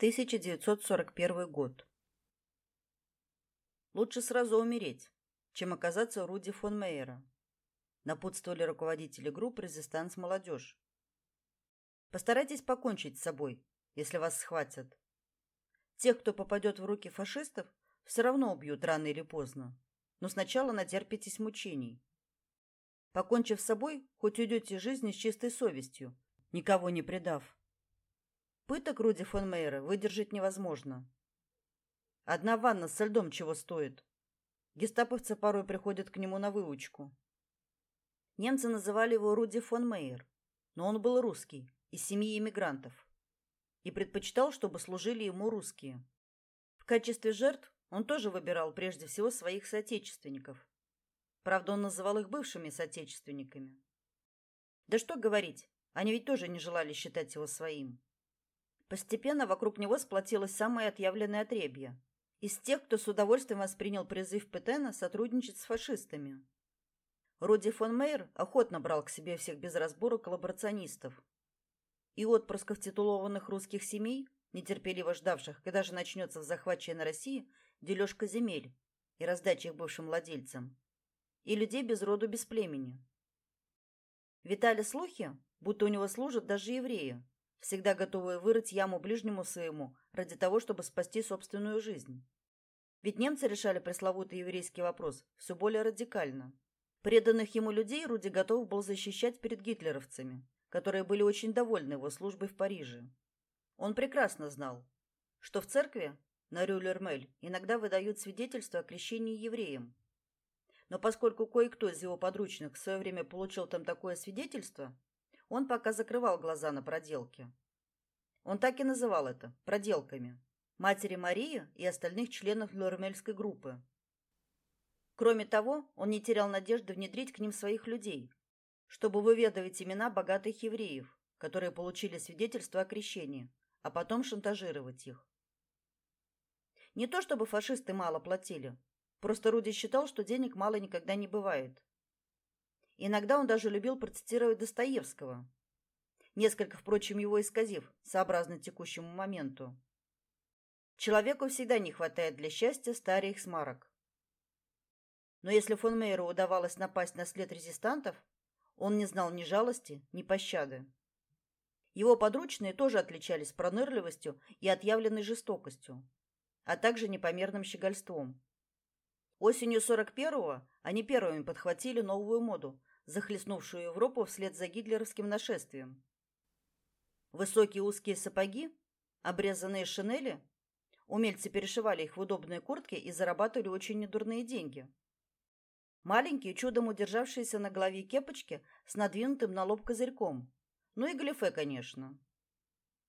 1941 год. Лучше сразу умереть, чем оказаться Руди фон Мейера, напутствовали руководители группы «Резистанс Молодежь». Постарайтесь покончить с собой, если вас схватят. Тех, кто попадет в руки фашистов, все равно убьют рано или поздно, но сначала натерпитесь мучений. Покончив с собой, хоть уйдете из жизни с чистой совестью, никого не предав. Пыток Руди фон Мейера выдержать невозможно. Одна ванна со льдом чего стоит. Гестаповцы порой приходят к нему на выучку. Немцы называли его Руди фон Мейер, но он был русский, из семьи иммигрантов, и предпочитал, чтобы служили ему русские. В качестве жертв он тоже выбирал прежде всего своих соотечественников. Правда, он называл их бывшими соотечественниками. Да что говорить, они ведь тоже не желали считать его своим. Постепенно вокруг него сплотилось самое отъявленное отребье. Из тех, кто с удовольствием воспринял призыв Петена сотрудничать с фашистами. Руди фон Мейер охотно брал к себе всех без разбора коллаборационистов. И отпрысков титулованных русских семей, нетерпеливо ждавших, когда же начнется в захваченной России дележка земель и раздача их бывшим владельцам, и людей без роду, без племени. Витали слухи, будто у него служат даже евреи, всегда готовые вырыть яму ближнему своему ради того, чтобы спасти собственную жизнь. Ведь немцы решали пресловутый еврейский вопрос все более радикально. Преданных ему людей Руди готов был защищать перед гитлеровцами, которые были очень довольны его службой в Париже. Он прекрасно знал, что в церкви на Рюлермель иногда выдают свидетельство о крещении евреям. Но поскольку кое-кто из его подручных в свое время получил там такое свидетельство, он пока закрывал глаза на проделки. Он так и называл это проделками. Матери Марии и остальных членов Лормельской группы. Кроме того, он не терял надежды внедрить к ним своих людей, чтобы выведывать имена богатых евреев, которые получили свидетельство о крещении, а потом шантажировать их. Не то чтобы фашисты мало платили, просто Руди считал, что денег мало никогда не бывает. Иногда он даже любил процитировать Достоевского, несколько, впрочем, его исказив, сообразно текущему моменту. Человеку всегда не хватает для счастья старых смарок. Но если фон Мейеру удавалось напасть на след резистантов, он не знал ни жалости, ни пощады. Его подручные тоже отличались пронырливостью и отъявленной жестокостью, а также непомерным щегольством. Осенью 41-го они первыми подхватили новую моду, захлестнувшую Европу вслед за гитлеровским нашествием. Высокие узкие сапоги, обрезанные шинели, умельцы перешивали их в удобные куртки и зарабатывали очень недурные деньги. Маленькие, чудом удержавшиеся на голове кепочки с надвинутым на лоб козырьком. Ну и галифе, конечно.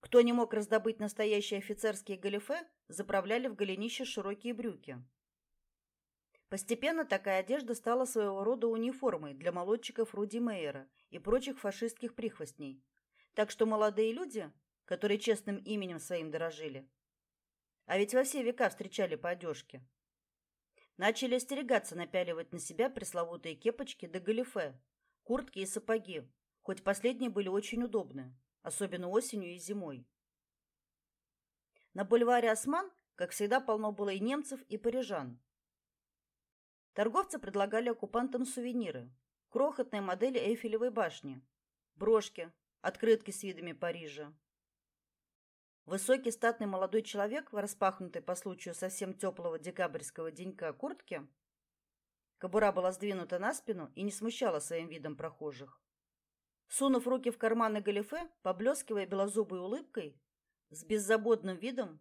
Кто не мог раздобыть настоящие офицерские галифе, заправляли в голенище широкие брюки. Постепенно такая одежда стала своего рода униформой для молодчиков Руди Мейера и прочих фашистских прихвостней. Так что молодые люди, которые честным именем своим дорожили, а ведь во все века встречали по одежке, начали остерегаться напяливать на себя пресловутые кепочки да галифе, куртки и сапоги, хоть последние были очень удобны, особенно осенью и зимой. На бульваре Осман, как всегда, полно было и немцев, и парижан. Торговцы предлагали оккупантам сувениры: крохотные модели Эйфелевой башни, брошки, открытки с видами Парижа. Высокий статный молодой человек в распахнутой по случаю совсем теплого декабрьского денька куртке, кобура была сдвинута на спину и не смущала своим видом прохожих. Сунув руки в карманы галифе, поблескивая белозубой улыбкой, с беззаботным видом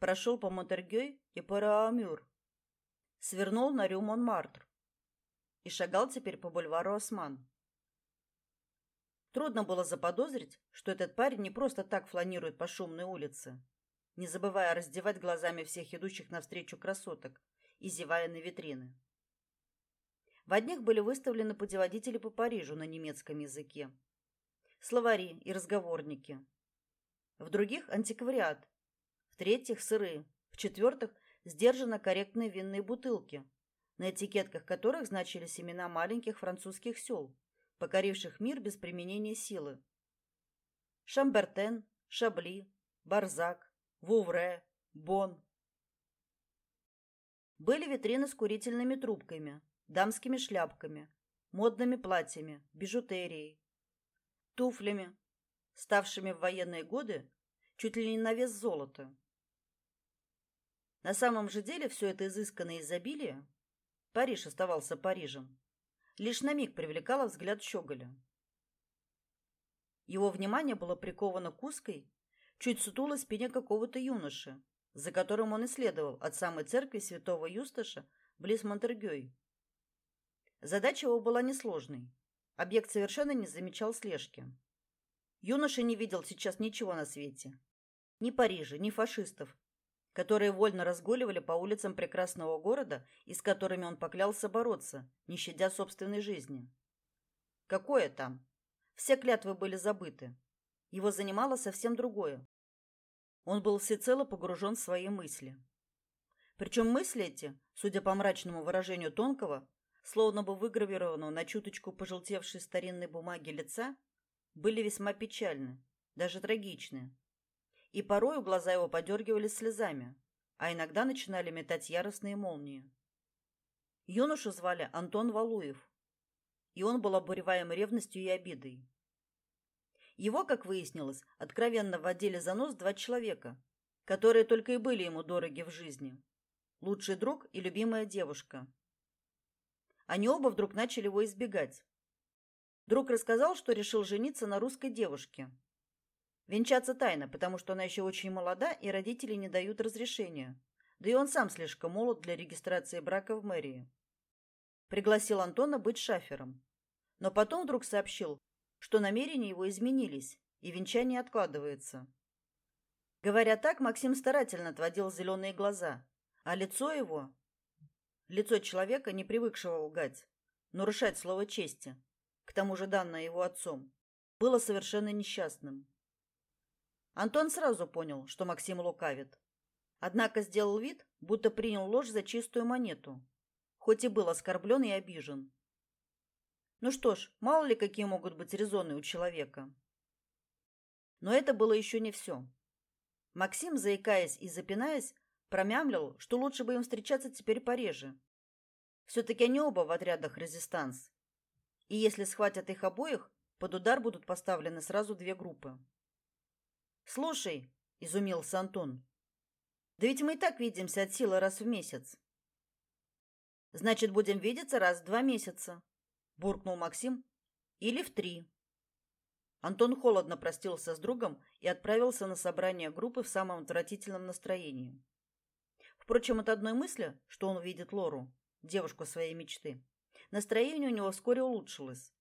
прошел по Монтергей и по Раамюр, свернул на Рю Монмартр и шагал теперь по бульвару Осман. Трудно было заподозрить, что этот парень не просто так фланирует по шумной улице, не забывая раздевать глазами всех идущих навстречу красоток и зевая на витрины. В одних были выставлены путеводители по Парижу на немецком языке, словари и разговорники. В других антиквариат, в третьих сыры, в четвертых сдержанно корректные винные бутылки, на этикетках которых значились имена маленьких французских сел, покоривших мир без применения силы. Шамбертен, Шабли, Барзак, Вувре, Бон. Были витрины с курительными трубками, дамскими шляпками, модными платьями, бижутерией, туфлями, ставшими в военные годы чуть ли не на вес золота. На самом же деле все это изысканное изобилие Париж оставался Парижем. Лишь на миг привлекало взгляд Щеголя. Его внимание было приковано к узкой, чуть сутулой спине какого-то юноши, за которым он исследовал от самой церкви святого Юсташа близ Монтергёй. Задача его была несложной. Объект совершенно не замечал слежки. Юноша не видел сейчас ничего на свете. Ни Парижа, ни фашистов, которые вольно разгуливали по улицам прекрасного города и с которыми он поклялся бороться, не щадя собственной жизни. Какое там? Все клятвы были забыты. Его занимало совсем другое. Он был всецело погружен в свои мысли. Причем мысли эти, судя по мрачному выражению тонкого, словно бы выгравированного на чуточку пожелтевшей старинной бумаге лица, были весьма печальны, даже трагичны. И порою глаза его подергивались слезами, а иногда начинали метать яростные молнии. Юношу звали Антон Валуев, и он был обуреваем ревностью и обидой. Его, как выяснилось, откровенно водили за нос два человека, которые только и были ему дороги в жизни. Лучший друг и любимая девушка. Они оба вдруг начали его избегать. Друг рассказал, что решил жениться на русской девушке. Венчаться тайно, потому что она еще очень молода, и родители не дают разрешения. Да и он сам слишком молод для регистрации брака в мэрии. Пригласил Антона быть шафером. Но потом вдруг сообщил, что намерения его изменились, и венчание откладывается. Говоря так, Максим старательно отводил зеленые глаза, а лицо его, лицо человека, не привыкшего лгать, нарушать слово чести, к тому же данное его отцом, было совершенно несчастным. Антон сразу понял, что Максим лукавит. Однако сделал вид, будто принял ложь за чистую монету, хоть и был оскорблен и обижен. Ну что ж, мало ли какие могут быть резоны у человека. Но это было еще не все. Максим, заикаясь и запинаясь, промямлил, что лучше бы им встречаться теперь пореже. Все-таки они оба в отрядах резистанс. И если схватят их обоих, под удар будут поставлены сразу две группы. «Слушай», — изумился Антон, — «да ведь мы и так видимся от силы раз в месяц». «Значит, будем видеться раз в два месяца», — буркнул Максим, — «или в три». Антон холодно простился с другом и отправился на собрание группы в самом отвратительном настроении. Впрочем, от одной мысли, что он увидит Лору, девушку своей мечты, настроение у него вскоре улучшилось.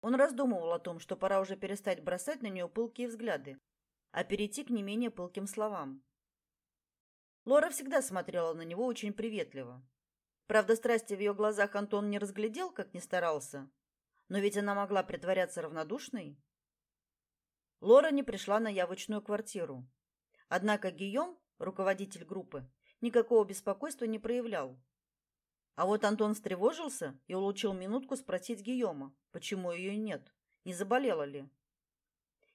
Он раздумывал о том, что пора уже перестать бросать на нее пылкие взгляды, а перейти к не менее пылким словам. Лора всегда смотрела на него очень приветливо. Правда, страсти в ее глазах Антон не разглядел, как ни старался, но ведь она могла притворяться равнодушной. Лора не пришла на явочную квартиру. Однако Гийом, руководитель группы, никакого беспокойства не проявлял. А вот Антон встревожился и улучил минутку спросить Гийома, почему ее нет, не заболела ли.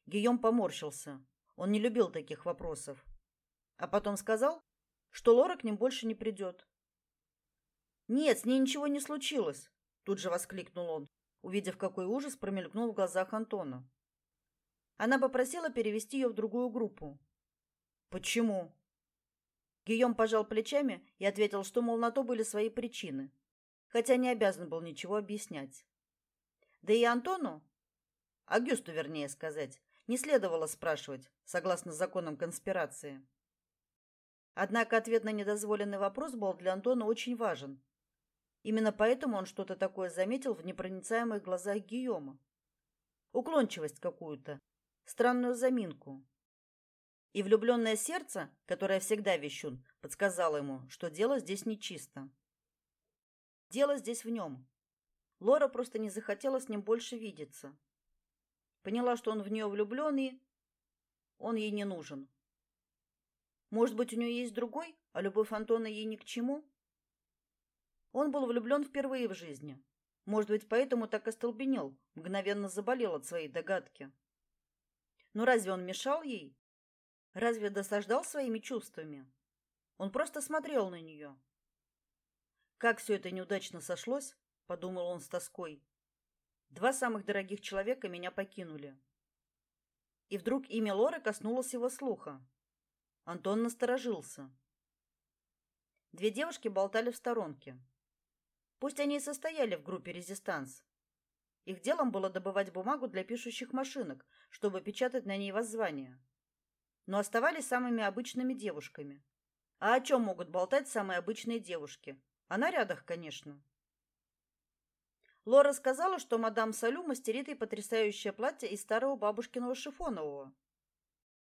Гийом поморщился. Он не любил таких вопросов. А потом сказал, что Лора к ним больше не придет. «Нет, с ней ничего не случилось», — тут же воскликнул он, увидев, какой ужас промелькнул в глазах Антона. Она попросила перевести ее в другую группу. «Почему?» Гийом пожал плечами и ответил, что, мол, на то были свои причины, хотя не обязан был ничего объяснять. Да и Антону, Агюсту, вернее сказать, не следовало спрашивать, согласно законам конспирации. Однако ответ на недозволенный вопрос был для Антона очень важен. Именно поэтому он что-то такое заметил в непроницаемых глазах Гийома. Уклончивость какую-то, странную заминку. И влюбленное сердце, которое всегда вещун, подсказало ему, что дело здесь нечисто. Дело здесь в нем. Лора просто не захотела с ним больше видеться. Поняла, что он в нее влюблен и... Он ей не нужен. Может быть, у нее есть другой, а любовь Антона ей ни к чему? Он был влюблен впервые в жизни. Может быть, поэтому так остолбенел, мгновенно заболел от своей догадки. Но разве он мешал ей? Разве досаждал своими чувствами? Он просто смотрел на нее. Как все это неудачно сошлось, подумал он с тоской. Два самых дорогих человека меня покинули. И вдруг имя Лоры коснулось его слуха. Антон насторожился. Две девушки болтали в сторонке. Пусть они и состояли в группе «Резистанс». Их делом было добывать бумагу для пишущих машинок, чтобы печатать на ней воззвания. Но оставались самыми обычными девушками. А о чем могут болтать самые обычные девушки? О нарядах, конечно. Лора сказала, что мадам Салю мастерит ей потрясающее платье из старого бабушкиного шифонового.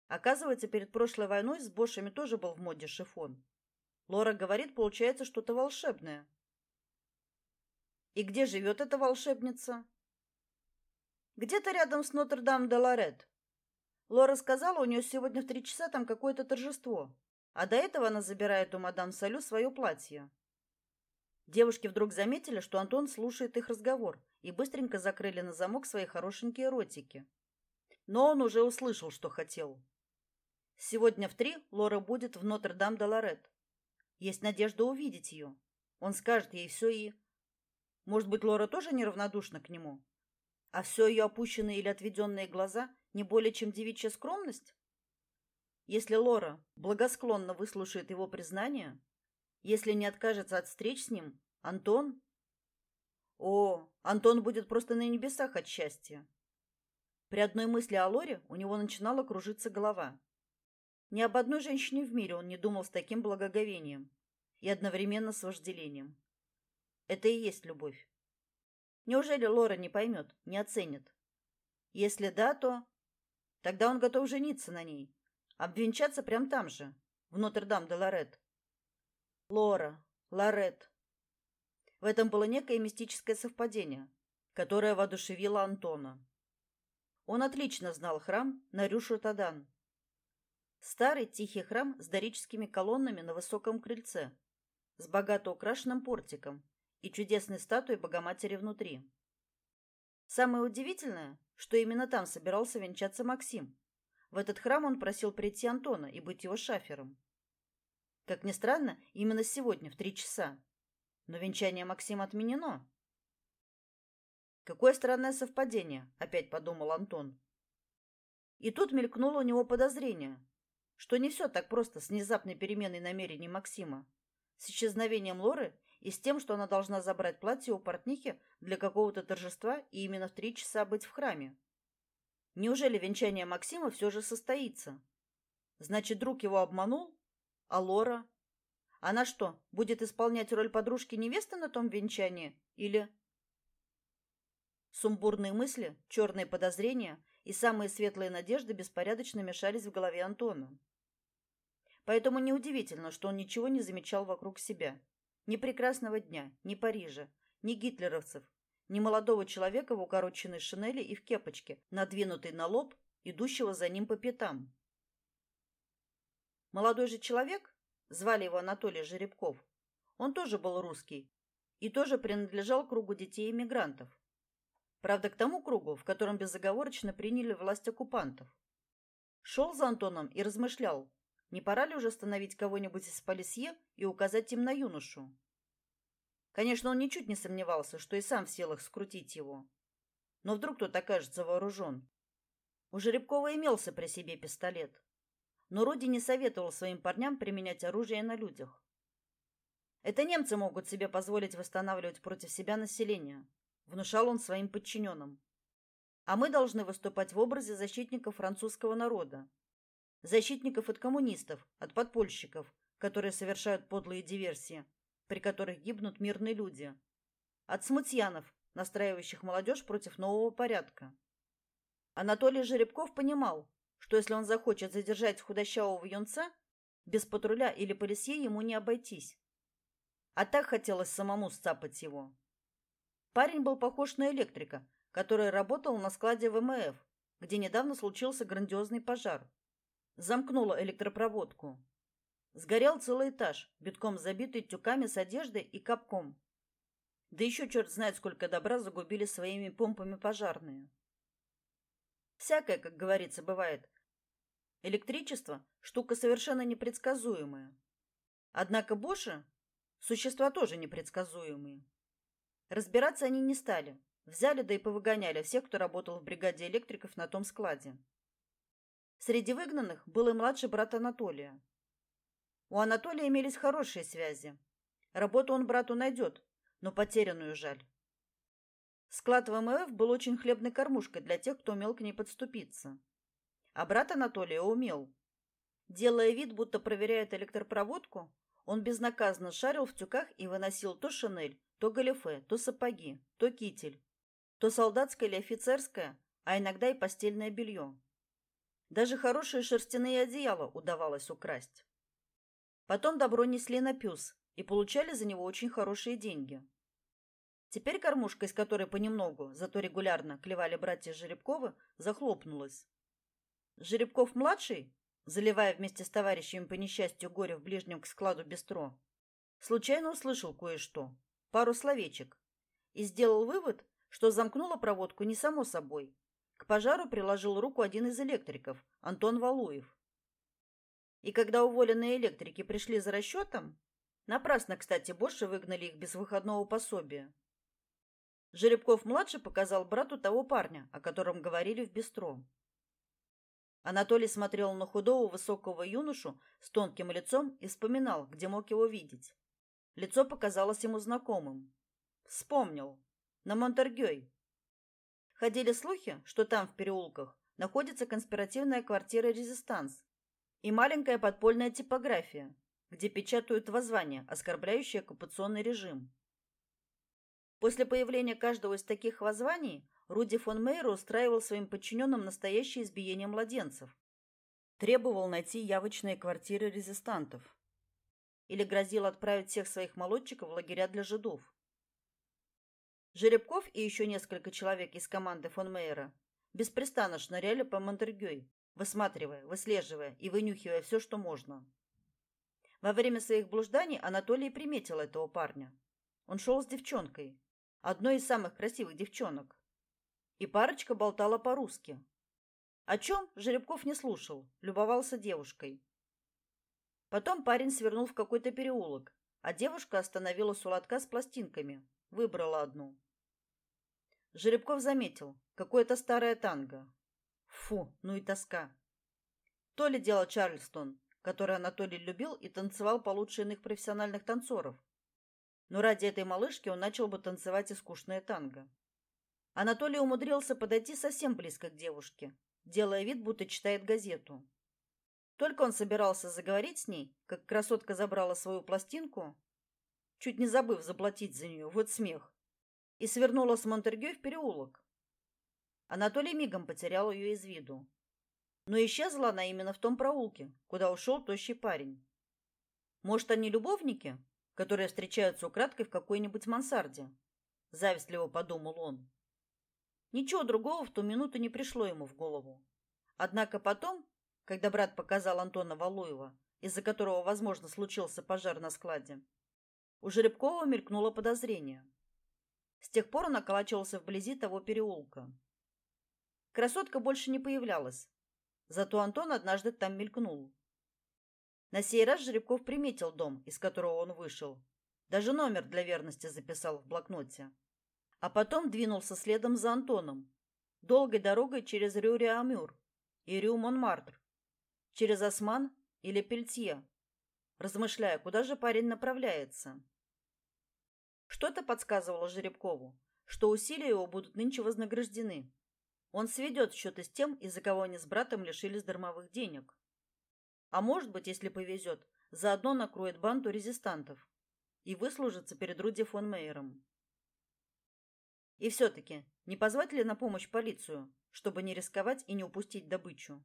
Оказывается, перед прошлой войной с Бошами тоже был в моде шифон. Лора говорит, получается что-то волшебное. И где живет эта волшебница? Где-то рядом с Нотр-Дам-де-Лорет. Лора сказала, у нее сегодня в три часа там какое-то торжество. А до этого она забирает у мадам Салю свое платье. Девушки вдруг заметили, что Антон слушает их разговор, и быстренько закрыли на замок свои хорошенькие ротики. Но он уже услышал, что хотел. Сегодня в три Лора будет в Нотр-Дам-де-Лорет. Есть надежда увидеть ее. Он скажет ей все и... Может быть, Лора тоже неравнодушна к нему? А все ее опущенные или отведенные глаза не более чем девичья скромность? Если Лора благосклонно выслушает его признание, если не откажется от встреч с ним, Антон... О, Антон будет просто на небесах от счастья. При одной мысли о Лоре у него начинала кружиться голова. Ни об одной женщине в мире он не думал с таким благоговением и одновременно с вожделением. Это и есть любовь. Неужели Лора не поймет, не оценит? Если да, то... Тогда он готов жениться на ней, обвенчаться прямо там же, в Нотр-Дам-де-Лорет. Лора, Лорет. В этом было некое мистическое совпадение, которое воодушевило Антона. Он отлично знал храм на Рюшу-Тадан. Старый тихий храм с дорическими колоннами на высоком крыльце, с богато украшенным портиком и чудесной статуей Богоматери внутри. Самое удивительное, что именно там собирался венчаться Максим. В этот храм он просил прийти Антона и быть его шафером. Как ни странно, именно сегодня в три часа. Но венчание Максима отменено. Какое странное совпадение, опять подумал Антон. И тут мелькнуло у него подозрение, что не все так просто с внезапной переменой намерений Максима, с исчезновением Лоры и с тем, что она должна забрать платье у портнихи для какого-то торжества и именно в три часа быть в храме. Неужели венчание Максима все же состоится? Значит, друг его обманул а Лора? Она что, будет исполнять роль подружки невесты на том венчании? Или... Сумбурные мысли, черные подозрения и самые светлые надежды беспорядочно мешались в голове Антона. Поэтому неудивительно, что он ничего не замечал вокруг себя. Ни прекрасного дня, ни Парижа, ни гитлеровцев, ни молодого человека в укороченной шинели и в кепочке, надвинутой на лоб, идущего за ним по пятам. Молодой же человек, звали его Анатолий Жеребков, он тоже был русский и тоже принадлежал кругу детей-иммигрантов. Правда, к тому кругу, в котором безоговорочно приняли власть оккупантов. Шел за Антоном и размышлял, не пора ли уже остановить кого-нибудь из полисье и указать им на юношу. Конечно, он ничуть не сомневался, что и сам в силах скрутить его. Но вдруг кто-то окажется вооружен. У Жеребкова имелся при себе пистолет но Роди не советовал своим парням применять оружие на людях. Это немцы могут себе позволить восстанавливать против себя население, внушал он своим подчиненным. А мы должны выступать в образе защитников французского народа, защитников от коммунистов, от подпольщиков, которые совершают подлые диверсии, при которых гибнут мирные люди, от смутьянов, настраивающих молодежь против нового порядка. Анатолий Жеребков понимал, что если он захочет задержать худощавого юнца, без патруля или полисье ему не обойтись. А так хотелось самому сцапать его. Парень был похож на электрика, который работал на складе ВМФ, где недавно случился грандиозный пожар. Замкнуло электропроводку. Сгорел целый этаж, битком забитый тюками с одеждой и капком. Да еще черт знает, сколько добра загубили своими помпами пожарные. Всякое, как говорится, бывает. Электричество – штука совершенно непредсказуемая. Однако Боши – существа тоже непредсказуемые. Разбираться они не стали. Взяли да и повыгоняли всех, кто работал в бригаде электриков на том складе. Среди выгнанных был и младший брат Анатолия. У Анатолия имелись хорошие связи. Работу он брату найдет, но потерянную жаль. Склад ВМФ был очень хлебной кормушкой для тех, кто умел к ней подступиться. А брат Анатолия умел. Делая вид, будто проверяет электропроводку, он безнаказанно шарил в тюках и выносил то шинель, то галифе, то сапоги, то китель, то солдатское или офицерское, а иногда и постельное белье. Даже хорошие шерстяные одеяла удавалось украсть. Потом добро несли на пюс и получали за него очень хорошие деньги. Теперь кормушка, из которой понемногу, зато регулярно клевали братья Жеребковы, захлопнулась. Жеребков-младший, заливая вместе с товарищами по несчастью горе в ближнем к складу бистро, случайно услышал кое-что, пару словечек, и сделал вывод, что замкнула проводку не само собой. К пожару приложил руку один из электриков, Антон Валуев. И когда уволенные электрики пришли за расчетом, напрасно, кстати, больше выгнали их без выходного пособия. Жеребков-младший показал брату того парня, о котором говорили в бистро. Анатолий смотрел на худого высокого юношу с тонким лицом и вспоминал, где мог его видеть. Лицо показалось ему знакомым. Вспомнил. На Монтергей. Ходили слухи, что там, в переулках, находится конспиративная квартира «Резистанс» и маленькая подпольная типография, где печатают воззвания, оскорбляющие оккупационный режим. После появления каждого из таких воззваний Руди фон Мейер устраивал своим подчиненным настоящее избиение младенцев. Требовал найти явочные квартиры резистантов. Или грозил отправить всех своих молодчиков в лагеря для жидов. Жеребков и еще несколько человек из команды фон Мейера беспрестанно шныряли по Монтергей, высматривая, выслеживая и вынюхивая все, что можно. Во время своих блужданий Анатолий приметил этого парня. Он шел с девчонкой, одной из самых красивых девчонок. И парочка болтала по-русски. О чем Жеребков не слушал, любовался девушкой. Потом парень свернул в какой-то переулок, а девушка остановилась у с пластинками, выбрала одну. Жеребков заметил, какое-то старое танго. Фу, ну и тоска. То ли дело Чарльстон, который Анатолий любил и танцевал получше иных профессиональных танцоров, но ради этой малышки он начал бы танцевать и танго. Анатолий умудрился подойти совсем близко к девушке, делая вид, будто читает газету. Только он собирался заговорить с ней, как красотка забрала свою пластинку, чуть не забыв заплатить за нее, вот смех, и свернула с Монтергё в переулок. Анатолий мигом потерял ее из виду. Но исчезла она именно в том проулке, куда ушел тощий парень. Может, они любовники? Которые встречаются украдкой в какой-нибудь мансарде. Завистливо подумал он. Ничего другого в ту минуту не пришло ему в голову. Однако потом, когда брат показал Антона Валуева, из-за которого, возможно, случился пожар на складе, у Жеребкова мелькнуло подозрение. С тех пор он околачивался вблизи того переулка. Красотка больше не появлялась, зато Антон однажды там мелькнул. На сей раз Жеребков приметил дом, из которого он вышел. Даже номер для верности записал в блокноте. А потом двинулся следом за Антоном. Долгой дорогой через Рю-Риамюр и Рю-Монмартр. Через Осман или Пельтье. Размышляя, куда же парень направляется. Что-то подсказывало Жеребкову, что усилия его будут нынче вознаграждены. Он сведет счеты с тем, из-за кого они с братом лишились дармовых денег. А может быть, если повезет, заодно накроет банду резистантов и выслужится перед Руди фон Мейером. И все-таки, не позвать ли на помощь полицию, чтобы не рисковать и не упустить добычу?